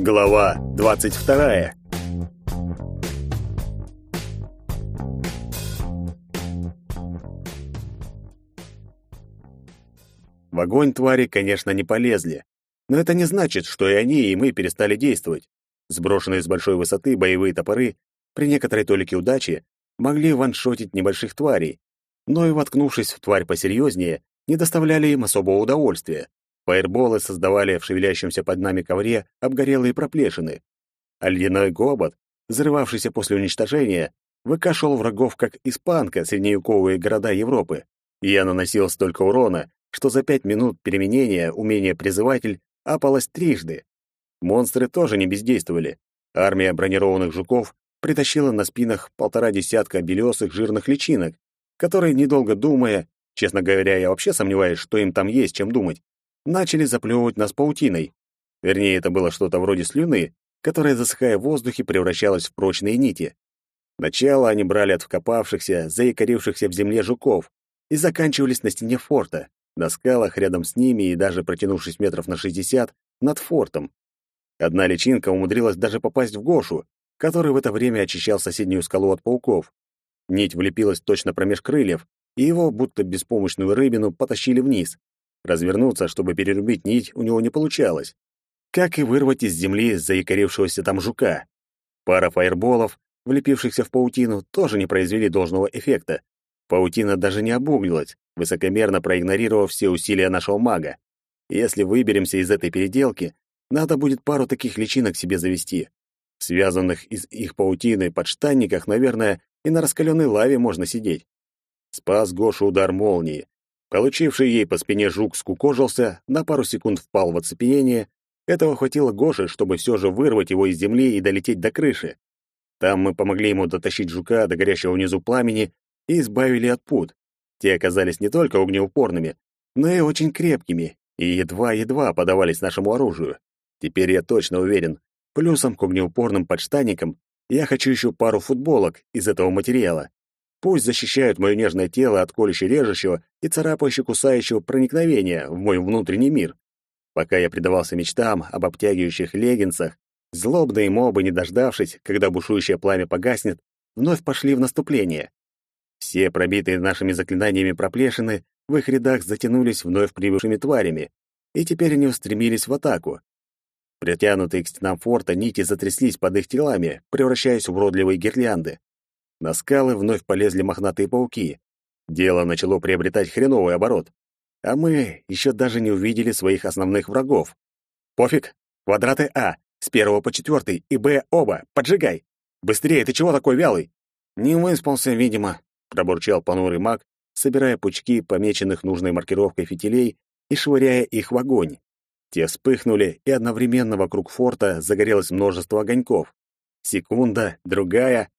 Глава 22. В огонь твари, конечно, не полезли, но это не значит, что и они, и мы перестали действовать. Сброшенные с большой высоты боевые топоры при некоторой толике удачи могли ваншотить небольших тварей, но и воткнувшись в тварь посерьезнее, не доставляли им особого удовольствия. Фаерболы создавали в шевелящемся под нами ковре обгорелые проплешины, а ледяной гобот, взрывавшийся после уничтожения, выкашивал врагов как испанка средневековые города Европы. И я наносил столько урона, что за пять минут переменения умение призыватель апалось трижды. Монстры тоже не бездействовали. Армия бронированных жуков притащила на спинах полтора десятка белесых жирных личинок, которые, недолго думая, честно говоря, я вообще сомневаюсь, что им там есть чем думать, начали заплевывать нас паутиной. Вернее, это было что-то вроде слюны, которая, засыхая в воздухе, превращалась в прочные нити. Начало они брали от вкопавшихся, заикарившихся в земле жуков и заканчивались на стене форта, на скалах рядом с ними и даже протянувшись метров на шестьдесят над фортом. Одна личинка умудрилась даже попасть в Гошу, который в это время очищал соседнюю скалу от пауков. Нить влепилась точно промеж крыльев, и его, будто беспомощную рыбину, потащили вниз. Развернуться, чтобы перерубить нить, у него не получалось. Как и вырвать из земли заикарившегося там жука. Пара фаерболов, влепившихся в паутину, тоже не произвели должного эффекта. Паутина даже не обуглилась, высокомерно проигнорировав все усилия нашего мага. Если выберемся из этой переделки, надо будет пару таких личинок себе завести. Связанных из их паутины подштанниках, наверное, и на раскаленной лаве можно сидеть. Спас Гошу удар молнии. Получивший ей по спине жук скукожился, на пару секунд впал в оцепенение. Этого хватило Гоше, чтобы все же вырвать его из земли и долететь до крыши. Там мы помогли ему дотащить жука до горящего внизу пламени и избавили от пут. Те оказались не только огнеупорными, но и очень крепкими, и едва-едва подавались нашему оружию. Теперь я точно уверен, плюсом к огнеупорным подштанникам я хочу еще пару футболок из этого материала. Пусть защищают мое нежное тело от колюще-режущего и царапающе-кусающего проникновения в мой внутренний мир. Пока я предавался мечтам об обтягивающих леггинсах, злобные мобы, не дождавшись, когда бушующее пламя погаснет, вновь пошли в наступление. Все пробитые нашими заклинаниями проплешины в их рядах затянулись вновь прибывшими тварями, и теперь они устремились в атаку. Притянутые к стенам форта нити затряслись под их телами, превращаясь в уродливые гирлянды. На скалы вновь полезли мохнатые пауки. Дело начало приобретать хреновый оборот. А мы еще даже не увидели своих основных врагов. Пофиг, квадраты А, с первого по четвертый, и Б оба, поджигай! Быстрее, ты чего такой вялый? Не выспался, видимо, пробурчал понурый маг, собирая пучки, помеченных нужной маркировкой фитилей, и швыряя их в огонь. Те вспыхнули, и одновременно вокруг форта загорелось множество огоньков. Секунда, другая,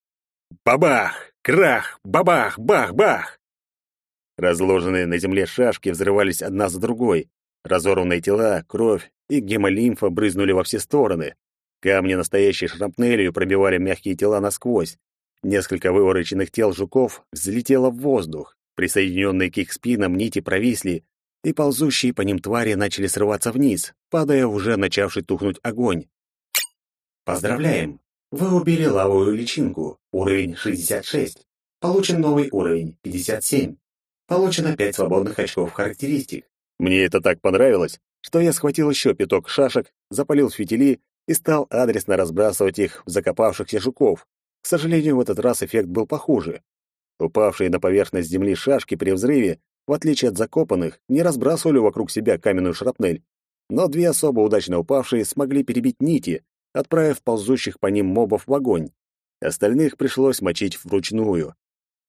Бабах! Крах! Бабах! Бах! Разложенные на земле шашки взрывались одна за другой. Разорванные тела, кровь и гемолимфа брызнули во все стороны. Камни настоящей шрапнелью пробивали мягкие тела насквозь. Несколько вывороченных тел жуков взлетело в воздух. Присоединенные к их спинам нити провисли, и ползущие по ним твари начали срываться вниз, падая уже начавший тухнуть огонь. «Поздравляем! Вы убили лавовую личинку, уровень 66. Получен новый уровень 57. Получено 5 свободных очков характеристик. Мне это так понравилось, что я схватил еще пяток шашек, запалил фитили и стал адресно разбрасывать их в закопавшихся жуков. К сожалению, в этот раз эффект был похуже. Упавшие на поверхность земли шашки при взрыве, в отличие от закопанных, не разбрасывали вокруг себя каменную шрапнель, но две особо удачно упавшие смогли перебить нити, отправив ползущих по ним мобов в огонь. Остальных пришлось мочить вручную.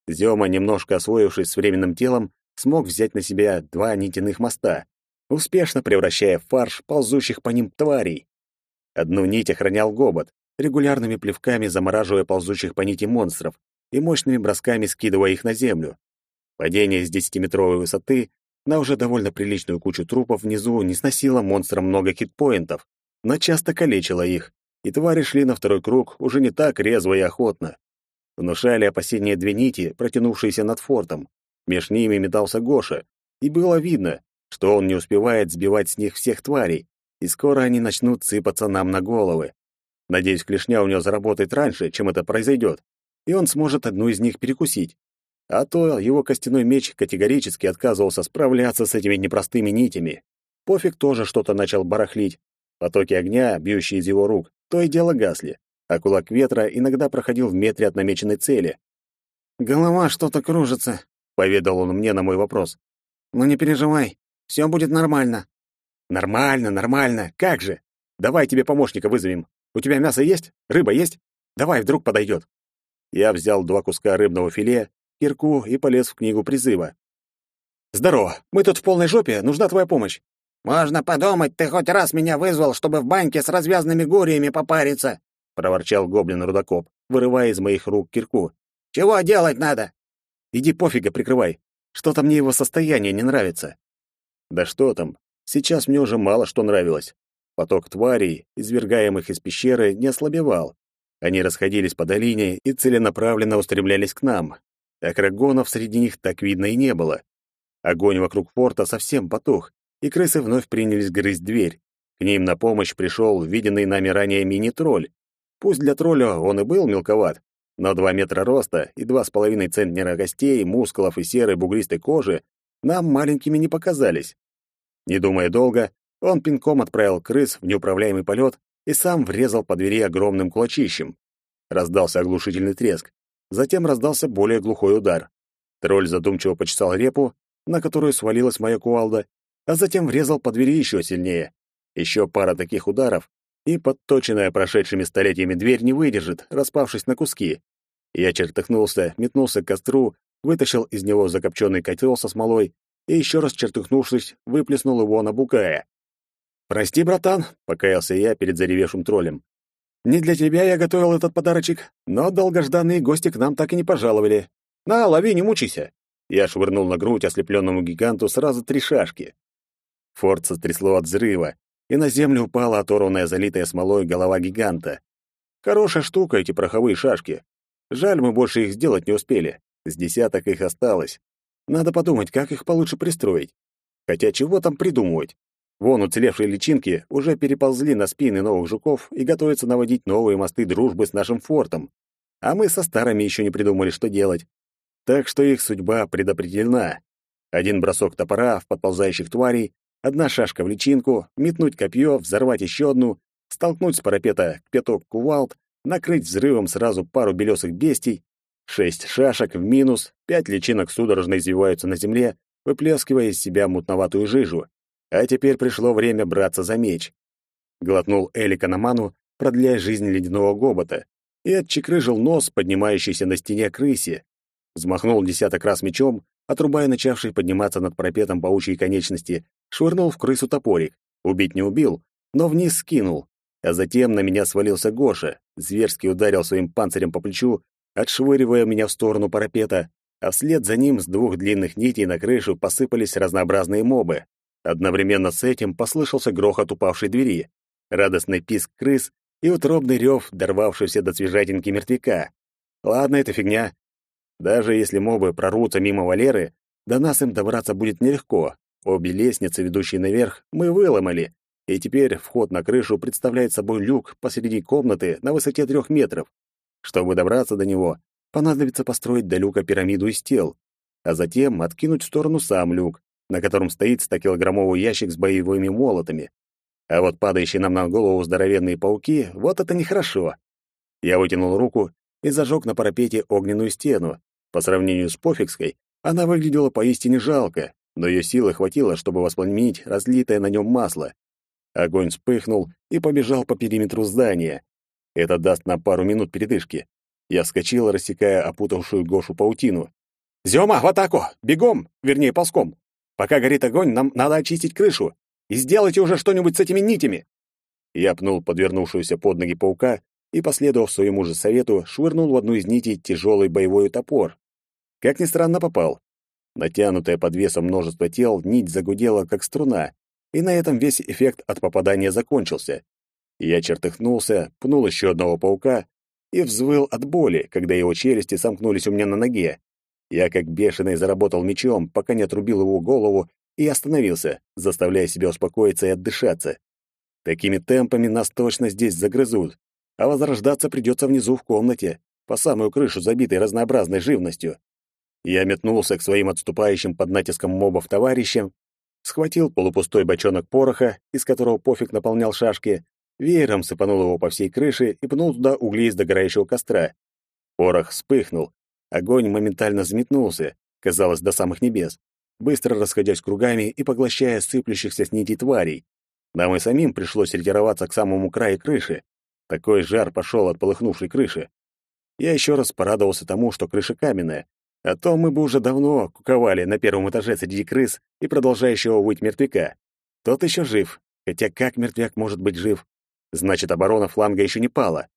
Зёма, немножко освоившись с временным телом, смог взять на себя два нитяных моста, успешно превращая в фарш ползущих по ним тварей. Одну нить охранял гобот, регулярными плевками замораживая ползущих по нити монстров и мощными бросками скидывая их на землю. Падение с десятиметровой высоты на уже довольно приличную кучу трупов внизу не сносило монстрам много хитпоинтов, но часто калечила их, и твари шли на второй круг уже не так резво и охотно. Внушали опасения две нити, протянувшиеся над фортом. Меж ними метался Гоша, и было видно, что он не успевает сбивать с них всех тварей. и скоро они начнут сыпаться нам на головы. Надеюсь, клешня у него заработает раньше, чем это произойдет, и он сможет одну из них перекусить. А то его костяной меч категорически отказывался справляться с этими непростыми нитями. Пофиг тоже что-то начал барахлить. Потоки огня, бьющие из его рук, то и дело гасли, а кулак ветра иногда проходил в метре от намеченной цели. «Голова что-то кружится», — поведал он мне на мой вопрос. «Но не переживай, все будет нормально». «Нормально, нормально, как же? Давай тебе помощника вызовем. У тебя мясо есть? Рыба есть? Давай, вдруг подойдет». Я взял два куска рыбного филе, кирку и полез в книгу призыва. «Здорово, мы тут в полной жопе, нужна твоя помощь». «Можно подумать, ты хоть раз меня вызвал, чтобы в баньке с развязанными гуриями попариться», — проворчал гоблин-рудокоп, вырывая из моих рук кирку. «Чего делать надо?» «Иди пофига прикрывай. Что-то мне его состояние не нравится». «Да что там, сейчас мне уже мало что нравилось. Поток тварей, извергаемых из пещеры, не ослабевал. Они расходились по долине и целенаправленно устремлялись к нам. А крагонов среди них так видно и не было. Огонь вокруг форта совсем потух, и крысы вновь принялись грызть дверь. К ним на помощь пришел виденный нами ранее мини-тролль. Пусть для тролля он и был мелковат, но два метра роста и два с половиной центнера костей, мускулов и серой бугристой кожи нам маленькими не показались. Не думая долго, он пинком отправил крыс в неуправляемый полет и сам врезал по двери огромным кулачищем. Раздался оглушительный треск. Затем раздался более глухой удар. Тролль задумчиво почесал репу, на которую свалилась моя кувалда, а затем врезал по двери еще сильнее. Еще пара таких ударов, и подточенная прошедшими столетиями дверь не выдержит, распавшись на куски. Я чертыхнулся, метнулся к костру, вытащил из него закопченный котел со смолой и, еще раз чертыхнувшись, выплеснул его на Букая. «Прости, братан», — покаялся я перед заревевшим троллем. «Не для тебя я готовил этот подарочек, но долгожданные гости к нам так и не пожаловали. На, лови, не мучайся». Я швырнул на грудь ослепленному гиганту сразу три шашки. Форт сотрясло от взрыва, и на землю упала оторванная залитая смолой голова гиганта. Хорошая штука эти пороховые шашки. Жаль, мы больше их сделать не успели. С десяток их осталось. Надо подумать, как их получше пристроить. Хотя чего там придумывать? Вон уцелевшие личинки уже переползли на спины новых жуков и готовятся наводить новые мосты дружбы с нашим фортом. А мы со старыми еще не придумали, что делать. Так что их судьба предопределена. Один бросок топора в подползающих тварей, Одна шашка в личинку, метнуть копье, взорвать еще одну, столкнуть с парапета пяток кувалд, накрыть взрывом сразу пару белесых бестий, шесть шашек в минус, пять личинок судорожно извиваются на земле, выплескивая из себя мутноватую жижу. А теперь пришло время браться за меч. Глотнул Элика на ману, продляя жизнь ледяного гобота, и отчекрыжил нос, поднимающийся на стене крысе. Взмахнул десяток раз мечом, отрубая начавший подниматься над парапетом паучьи конечности, швырнул в крысу топорик. Убить не убил, но вниз скинул. А затем на меня свалился Гоша, зверски ударил своим панцирем по плечу, отшвыривая меня в сторону парапета, а вслед за ним с двух длинных нитей на крышу посыпались разнообразные мобы. Одновременно с этим послышался грохот упавшей двери, радостный писк крыс и утробный рев, дорвавшийся до свежатинки мертвяка. Ладно, это фигня. Даже если мобы прорвутся мимо Валеры, до нас им добраться будет нелегко. Обе лестницы, ведущие наверх, мы выломали, и теперь вход на крышу представляет собой люк посреди комнаты на высоте трех метров. Чтобы добраться до него, понадобится построить до люка пирамиду из тел, а затем откинуть в сторону сам люк, на котором стоит 100-килограммовый ящик с боевыми молотами. А вот падающие нам на голову здоровенные пауки — вот это нехорошо. Я вытянул руку и зажег на парапете огненную стену. По сравнению с пофигской, она выглядела поистине жалко, но ее силы хватило, чтобы воспламенить разлитое на нем масло. Огонь вспыхнул и побежал по периметру здания. Это даст нам пару минут передышки. Я вскочил, рассекая опутавшую Гошу паутину. «Зёма, в атаку! Бегом! Вернее, ползком! Пока горит огонь, нам надо очистить крышу! И сделайте уже что-нибудь с этими нитями!» Я пнул подвернувшуюся под ноги паука и, последовав своему же совету, швырнул в одну из нитей тяжелый боевой топор. Как ни странно, попал. Натянутая под весом множества тел, нить загудела, как струна, и на этом весь эффект от попадания закончился. Я чертыхнулся, пнул еще одного паука и взвыл от боли, когда его челюсти сомкнулись у меня на ноге. Я как бешеный заработал мечом, пока не отрубил его голову, и остановился, заставляя себя успокоиться и отдышаться. Такими темпами нас точно здесь загрызут, а возрождаться придется внизу в комнате, по самую крышу забитой разнообразной живностью. Я метнулся к своим отступающим под натиском мобов товарищам, схватил полупустой бочонок пороха, из которого пофиг наполнял шашки, веером сыпанул его по всей крыше и пнул туда угли из догорающего костра. Порох вспыхнул, огонь моментально взметнулся, казалось, до самых небес, быстро расходясь кругами и поглощая сыплющихся с нитей тварей. Нам и самим пришлось ретироваться к самому краю крыши. Такой жар пошел от полыхнувшей крыши. Я еще раз порадовался тому, что крыша каменная, а то мы бы уже давно куковали на первом этаже среди крыс и продолжающего выть мертвяка. Тот еще жив, хотя как мертвяк может быть жив? Значит, оборона фланга еще не пала.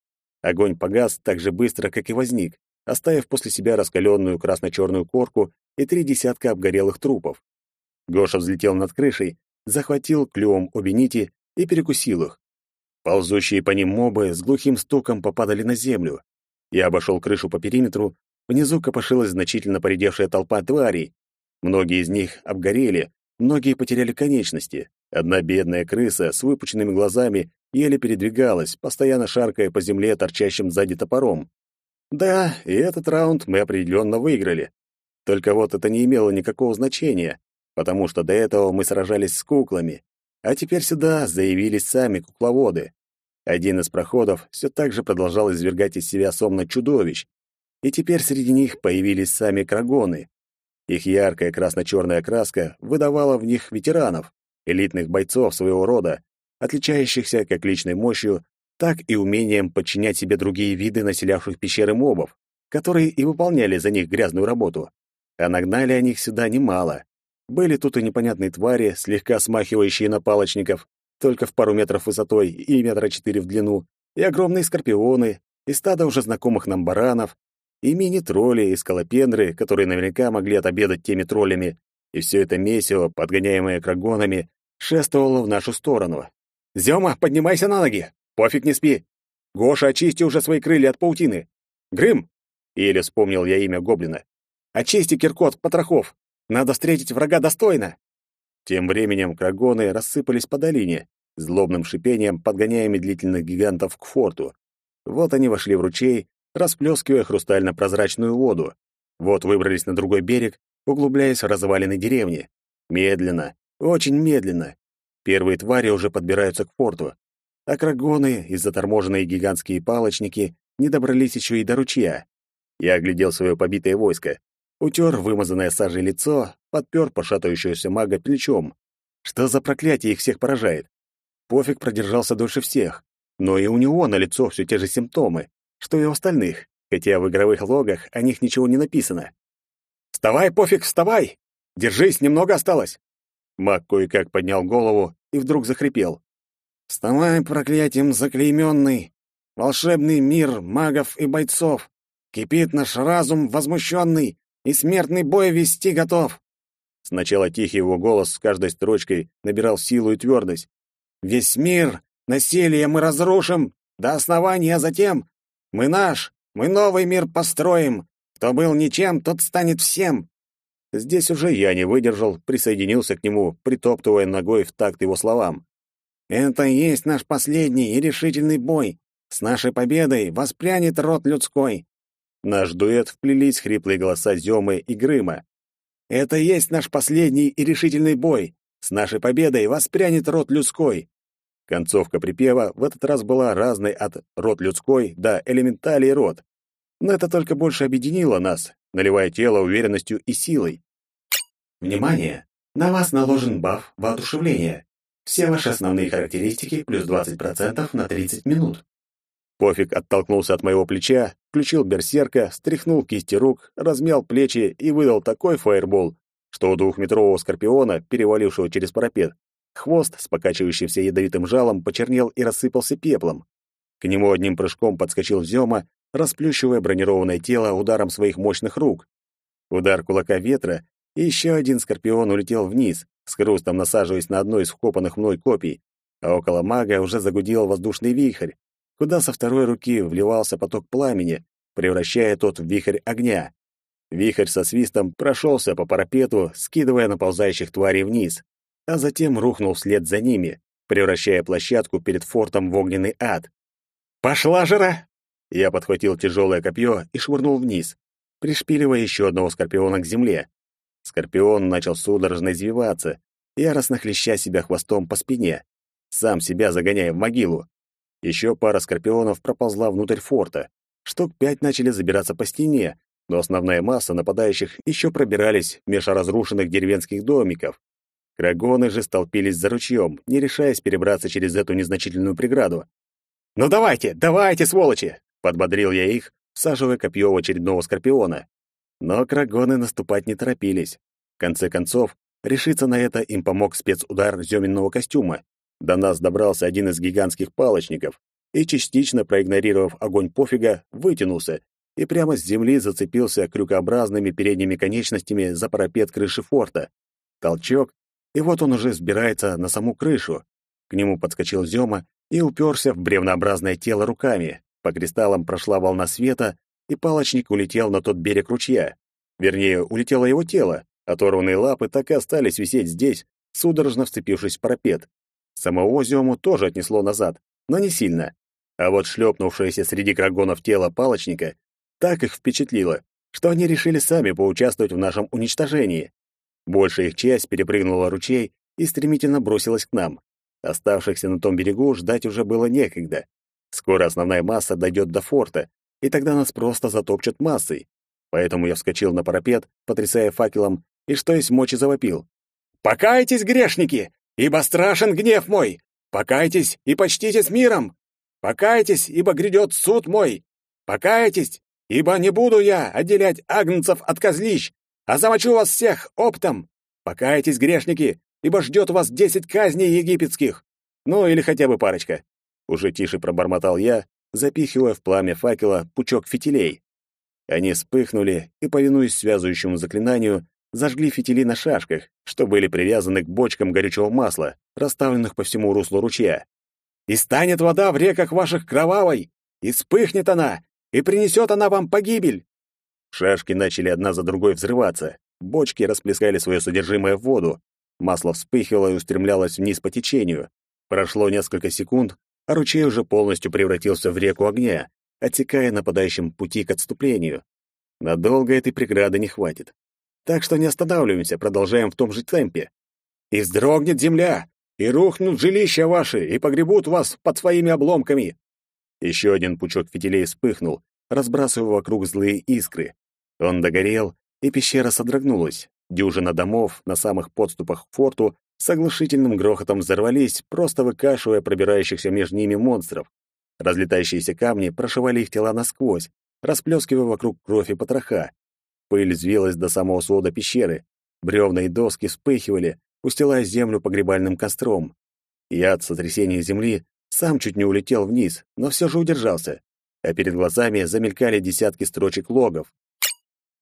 Огонь погас так же быстро, как и возник, оставив после себя раскаленную красно-черную корку и три десятка обгорелых трупов. Гоша взлетел над крышей, захватил клювом обе нити и перекусил их. Ползущие по ним мобы с глухим стуком попадали на землю. Я обошел крышу по периметру, внизу копошилась значительно поредевшая толпа тварей. Многие из них обгорели, многие потеряли конечности. Одна бедная крыса с выпученными глазами еле передвигалась, постоянно шаркая по земле торчащим сзади топором. Да, и этот раунд мы определенно выиграли. Только вот это не имело никакого значения, потому что до этого мы сражались с куклами, а теперь сюда заявились сами кукловоды. Один из проходов все так же продолжал извергать из себя сомно чудовищ, и теперь среди них появились сами крагоны. Их яркая красно-черная краска выдавала в них ветеранов, элитных бойцов своего рода, отличающихся как личной мощью, так и умением подчинять себе другие виды населявших пещеры мобов, которые и выполняли за них грязную работу. А нагнали они их сюда немало. Были тут и непонятные твари, слегка смахивающие на палочников, только в пару метров высотой и метра четыре в длину, и огромные скорпионы, и стадо уже знакомых нам баранов, и мини-тролли, и скалопендры, которые наверняка могли отобедать теми троллями, и все это месиво, подгоняемое крагонами, шествовало в нашу сторону. «Зёма, поднимайся на ноги! Пофиг не спи! Гоша, очисти уже свои крылья от паутины! Грым!» Еле вспомнил я имя гоблина. «Очисти, Киркот, потрохов! Надо встретить врага достойно!» Тем временем крагоны рассыпались по долине, злобным шипением подгоняя медлительных гигантов к форту. Вот они вошли в ручей, расплескивая хрустально-прозрачную воду. Вот выбрались на другой берег, углубляясь в развалины деревни. Медленно, очень медленно. Первые твари уже подбираются к форту. А крагоны и заторможенные гигантские палочники не добрались еще и до ручья. Я оглядел свое побитое войско утер вымазанное сажей лицо, подпер пошатывающегося мага плечом. Что за проклятие их всех поражает? Пофиг продержался дольше всех, но и у него на лицо все те же симптомы, что и у остальных, хотя в игровых логах о них ничего не написано. «Вставай, Пофиг, вставай! Держись, немного осталось!» Маг кое-как поднял голову и вдруг захрипел. «Вставай, проклятием заклейменный! Волшебный мир магов и бойцов! Кипит наш разум возмущенный, и смертный бой вести готов!» Сначала тихий его голос с каждой строчкой набирал силу и твердость. «Весь мир, насилие мы разрушим до основания, а затем мы наш, мы новый мир построим. Кто был ничем, тот станет всем!» Здесь уже я не выдержал, присоединился к нему, притоптывая ногой в такт его словам. «Это и есть наш последний и решительный бой. С нашей победой воспрянет род людской наш дуэт вплелись хриплые голоса Зёмы и Грыма. «Это и есть наш последний и решительный бой. С нашей победой воспрянет род людской». Концовка припева в этот раз была разной от «род людской» до «элементалий род». Но это только больше объединило нас, наливая тело уверенностью и силой. Внимание! На вас наложен баф воодушевления. Все ваши основные характеристики плюс 20% на 30 минут. Пофиг оттолкнулся от моего плеча, включил берсерка, стряхнул кисти рук, размял плечи и выдал такой фаербол, что у двухметрового скорпиона, перевалившего через парапет, хвост с покачивающимся ядовитым жалом почернел и рассыпался пеплом. К нему одним прыжком подскочил Зёма, расплющивая бронированное тело ударом своих мощных рук. Удар кулака ветра, и еще один скорпион улетел вниз, с хрустом насаживаясь на одну из вкопанных мной копий, а около мага уже загудел воздушный вихрь, куда со второй руки вливался поток пламени, превращая тот в вихрь огня. Вихрь со свистом прошелся по парапету, скидывая наползающих тварей вниз, а затем рухнул вслед за ними, превращая площадку перед фортом в огненный ад. «Пошла жара!» Я подхватил тяжелое копье и швырнул вниз, пришпиливая еще одного скорпиона к земле. Скорпион начал судорожно извиваться, яростно хлеща себя хвостом по спине, сам себя загоняя в могилу. Еще пара скорпионов проползла внутрь форта. Штук пять начали забираться по стене, но основная масса нападающих еще пробирались меж разрушенных деревенских домиков. Крагоны же столпились за ручьем, не решаясь перебраться через эту незначительную преграду. «Ну давайте, давайте, сволочи!» — подбодрил я их, всаживая копье в очередного скорпиона. Но крагоны наступать не торопились. В конце концов, решиться на это им помог спецудар зёменного костюма. До нас добрался один из гигантских палочников и, частично проигнорировав огонь пофига, вытянулся и прямо с земли зацепился крюкообразными передними конечностями за парапет крыши форта. Толчок, и вот он уже взбирается на саму крышу. К нему подскочил Зёма и уперся в бревнообразное тело руками. По кристаллам прошла волна света, и палочник улетел на тот берег ручья. Вернее, улетело его тело, оторванные лапы так и остались висеть здесь, судорожно вцепившись в парапет. Самого Зёму тоже отнесло назад, но не сильно. А вот шлепнувшееся среди крагонов тело палочника так их впечатлило, что они решили сами поучаствовать в нашем уничтожении. Большая их часть перепрыгнула ручей и стремительно бросилась к нам. Оставшихся на том берегу ждать уже было некогда. Скоро основная масса дойдет до форта, и тогда нас просто затопчут массой. Поэтому я вскочил на парапет, потрясая факелом, и что есть мочи завопил. «Покайтесь, грешники, ибо страшен гнев мой! Покайтесь и почтите с миром! Покайтесь, ибо грядет суд мой! Покайтесь, ибо не буду я отделять агнцев от козлищ, а замочу вас всех оптом! Покайтесь, грешники, ибо ждет вас десять казней египетских! Ну, или хотя бы парочка!» Уже тише пробормотал я, запихивая в пламя факела пучок фитилей. Они вспыхнули и, повинуясь связывающему заклинанию, зажгли фитили на шашках, что были привязаны к бочкам горючего масла, расставленных по всему руслу ручья. «И станет вода в реках ваших кровавой, и вспыхнет она, и принесет она вам погибель!» Шашки начали одна за другой взрываться, бочки расплескали свое содержимое в воду, масло вспыхивало и устремлялось вниз по течению. Прошло несколько секунд, а ручей уже полностью превратился в реку огня, отсекая нападающим пути к отступлению. Надолго этой преграды не хватит. Так что не останавливаемся, продолжаем в том же темпе. И вздрогнет земля, и рухнут жилища ваши, и погребут вас под своими обломками. Еще один пучок фитилей вспыхнул, разбрасывая вокруг злые искры. Он догорел, и пещера содрогнулась. Дюжина домов на самых подступах к форту с оглушительным грохотом взорвались, просто выкашивая пробирающихся между ними монстров. Разлетающиеся камни прошивали их тела насквозь, расплескивая вокруг кровь и потроха. Пыль взвилась до самого свода пещеры. Бревна и доски вспыхивали, устилая землю погребальным костром. Я от сотрясения земли сам чуть не улетел вниз, но все же удержался. А перед глазами замелькали десятки строчек логов.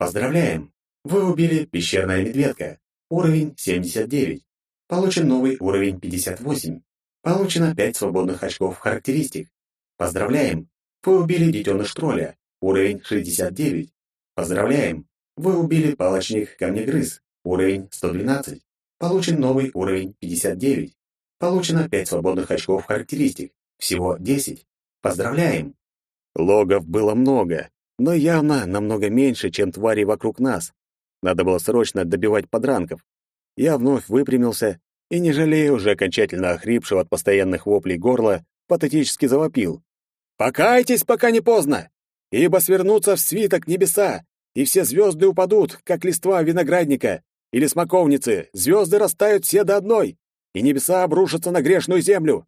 Поздравляем! Вы убили пещерная медведка. Уровень 79. Получен новый уровень 58. Получено 5 свободных очков характеристик. Поздравляем! Вы убили детеныш тролля. Уровень 69. Поздравляем! Вы убили палочник камнегрыз. Уровень 112. Получен новый уровень 59. Получено 5 свободных очков характеристик. Всего 10. Поздравляем! Логов было много, но явно намного меньше, чем твари вокруг нас. Надо было срочно добивать подранков. Я вновь выпрямился и, не жалея уже окончательно охрипшего от постоянных воплей горла, патетически завопил. Покайтесь, пока не поздно, ибо свернутся в свиток небеса, и все звезды упадут, как листва виноградника или смоковницы, звезды растают все до одной, и небеса обрушатся на грешную землю.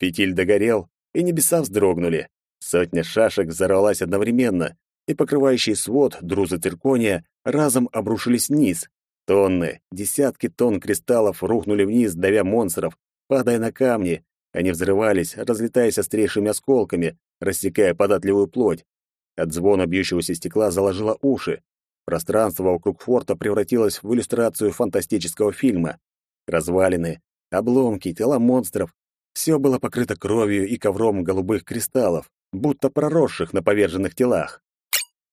Фитиль догорел, и небеса вздрогнули. Сотня шашек взорвалась одновременно, и покрывающий свод друзы циркония разом обрушились вниз. Тонны, десятки тонн кристаллов рухнули вниз, давя монстров, падая на камни, они взрывались, разлетаясь острейшими осколками, рассекая податливую плоть. От звона бьющегося стекла заложило уши. Пространство вокруг форта превратилось в иллюстрацию фантастического фильма. Развалины, обломки, тела монстров — все было покрыто кровью и ковром голубых кристаллов, будто проросших на поверженных телах.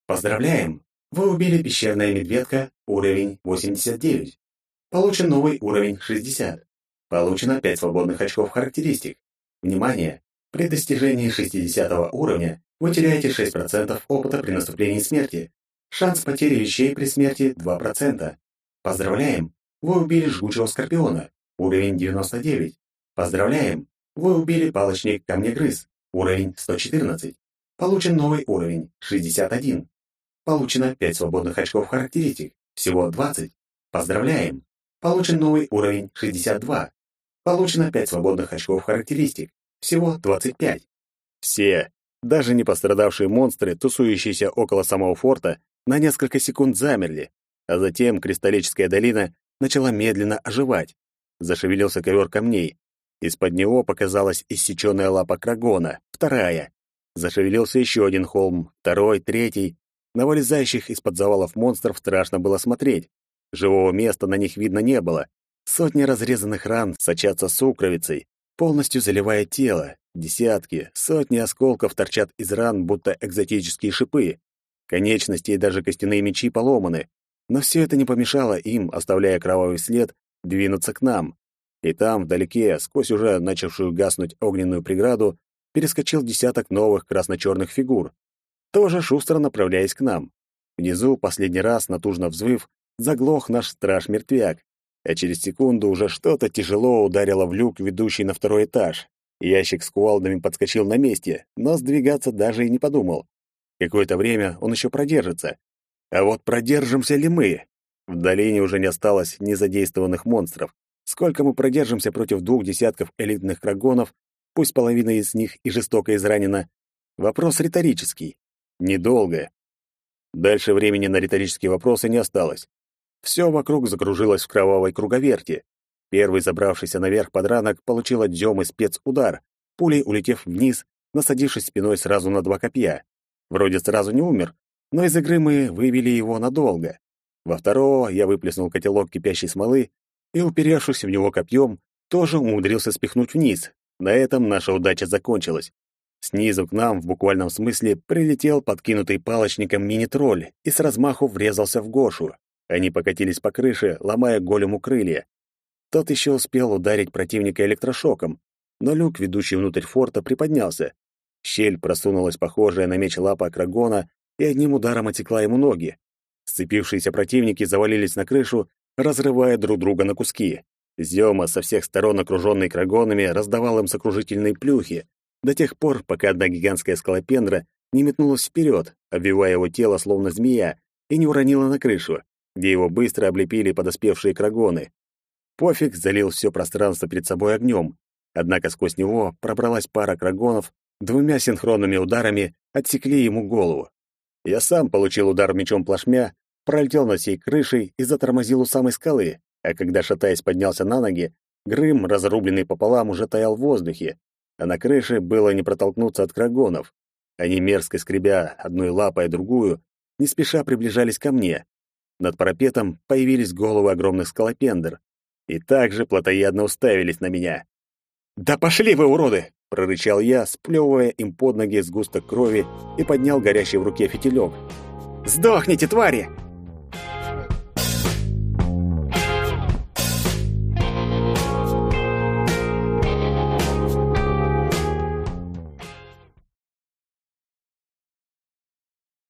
Поздравляем! Вы убили пещерная медведка, уровень 89. Получен новый уровень 60. Получено 5 свободных очков характеристик. Внимание! При достижении 60 уровня вы теряете 6% опыта при наступлении смерти. Шанс потери вещей при смерти 2%. Поздравляем! Вы убили жгучего скорпиона. Уровень 99. Поздравляем! Вы убили палочник камнегрыз. Уровень 114. Получен новый уровень 61. Получено 5 свободных очков характеристик. Всего 20. Поздравляем! Получен новый уровень 62. Получено 5 свободных очков характеристик. Всего 25. Все, даже не пострадавшие монстры, тусующиеся около самого форта, на несколько секунд замерли, а затем кристаллическая долина начала медленно оживать. Зашевелился ковер камней. Из-под него показалась иссеченная лапа крагона, вторая. Зашевелился еще один холм, второй, третий. На вылезающих из-под завалов монстров страшно было смотреть. Живого места на них видно не было. Сотни разрезанных ран сочатся сукровицей, полностью заливая тело. Десятки, сотни осколков торчат из ран, будто экзотические шипы. Конечности и даже костяные мечи поломаны. Но все это не помешало им, оставляя кровавый след, двинуться к нам. И там, вдалеке, сквозь уже начавшую гаснуть огненную преграду, перескочил десяток новых красно-черных фигур, тоже шустро направляясь к нам. Внизу, последний раз, натужно взвыв, заглох наш страж-мертвяк, а через секунду уже что-то тяжело ударило в люк, ведущий на второй этаж. Ящик с кувалдами подскочил на месте, но сдвигаться даже и не подумал. Какое-то время он еще продержится. А вот продержимся ли мы? В долине уже не осталось незадействованных монстров. Сколько мы продержимся против двух десятков элитных крагонов, пусть половина из них и жестоко изранена? Вопрос риторический. Недолго. Дальше времени на риторические вопросы не осталось. Все вокруг закружилось в кровавой круговерти. Первый забравшийся наверх подранок получил от Демы спецудар, пулей улетев вниз, насадившись спиной сразу на два копья. Вроде сразу не умер, но из игры мы вывели его надолго. Во второго я выплеснул котелок кипящей смолы и, уперевшись в него копьем, тоже умудрился спихнуть вниз. На этом наша удача закончилась. Снизу к нам, в буквальном смысле, прилетел подкинутый палочником мини-тролль и с размаху врезался в Гошу. Они покатились по крыше, ломая голему крылья. Тот еще успел ударить противника электрошоком, но люк, ведущий внутрь форта, приподнялся. щель просунулась похожая на меч лапа Крагона и одним ударом отекла ему ноги. Сцепившиеся противники завалились на крышу, разрывая друг друга на куски. Зёма, со всех сторон окружённый крагонами, раздавал им сокрушительные плюхи, до тех пор, пока одна гигантская скалопендра не метнулась вперед, обвивая его тело словно змея, и не уронила на крышу, где его быстро облепили подоспевшие крагоны. Пофиг залил все пространство перед собой огнем, однако сквозь него пробралась пара крагонов, двумя синхронными ударами отсекли ему голову. Я сам получил удар мечом плашмя, пролетел над всей крышей и затормозил у самой скалы, а когда, шатаясь, поднялся на ноги, Грым, разрубленный пополам, уже таял в воздухе, а на крыше было не протолкнуться от крагонов. Они, мерзко скребя одной лапой а другую, не спеша приближались ко мне. Над парапетом появились головы огромных скалопендр и также плотоядно уставились на меня. «Да пошли вы, уроды!» — прорычал я, сплевывая им под ноги сгусток крови и поднял горящий в руке фитилек. «Сдохните, твари!